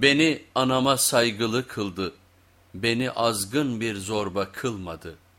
Beni anama saygılı kıldı, beni azgın bir zorba kılmadı.''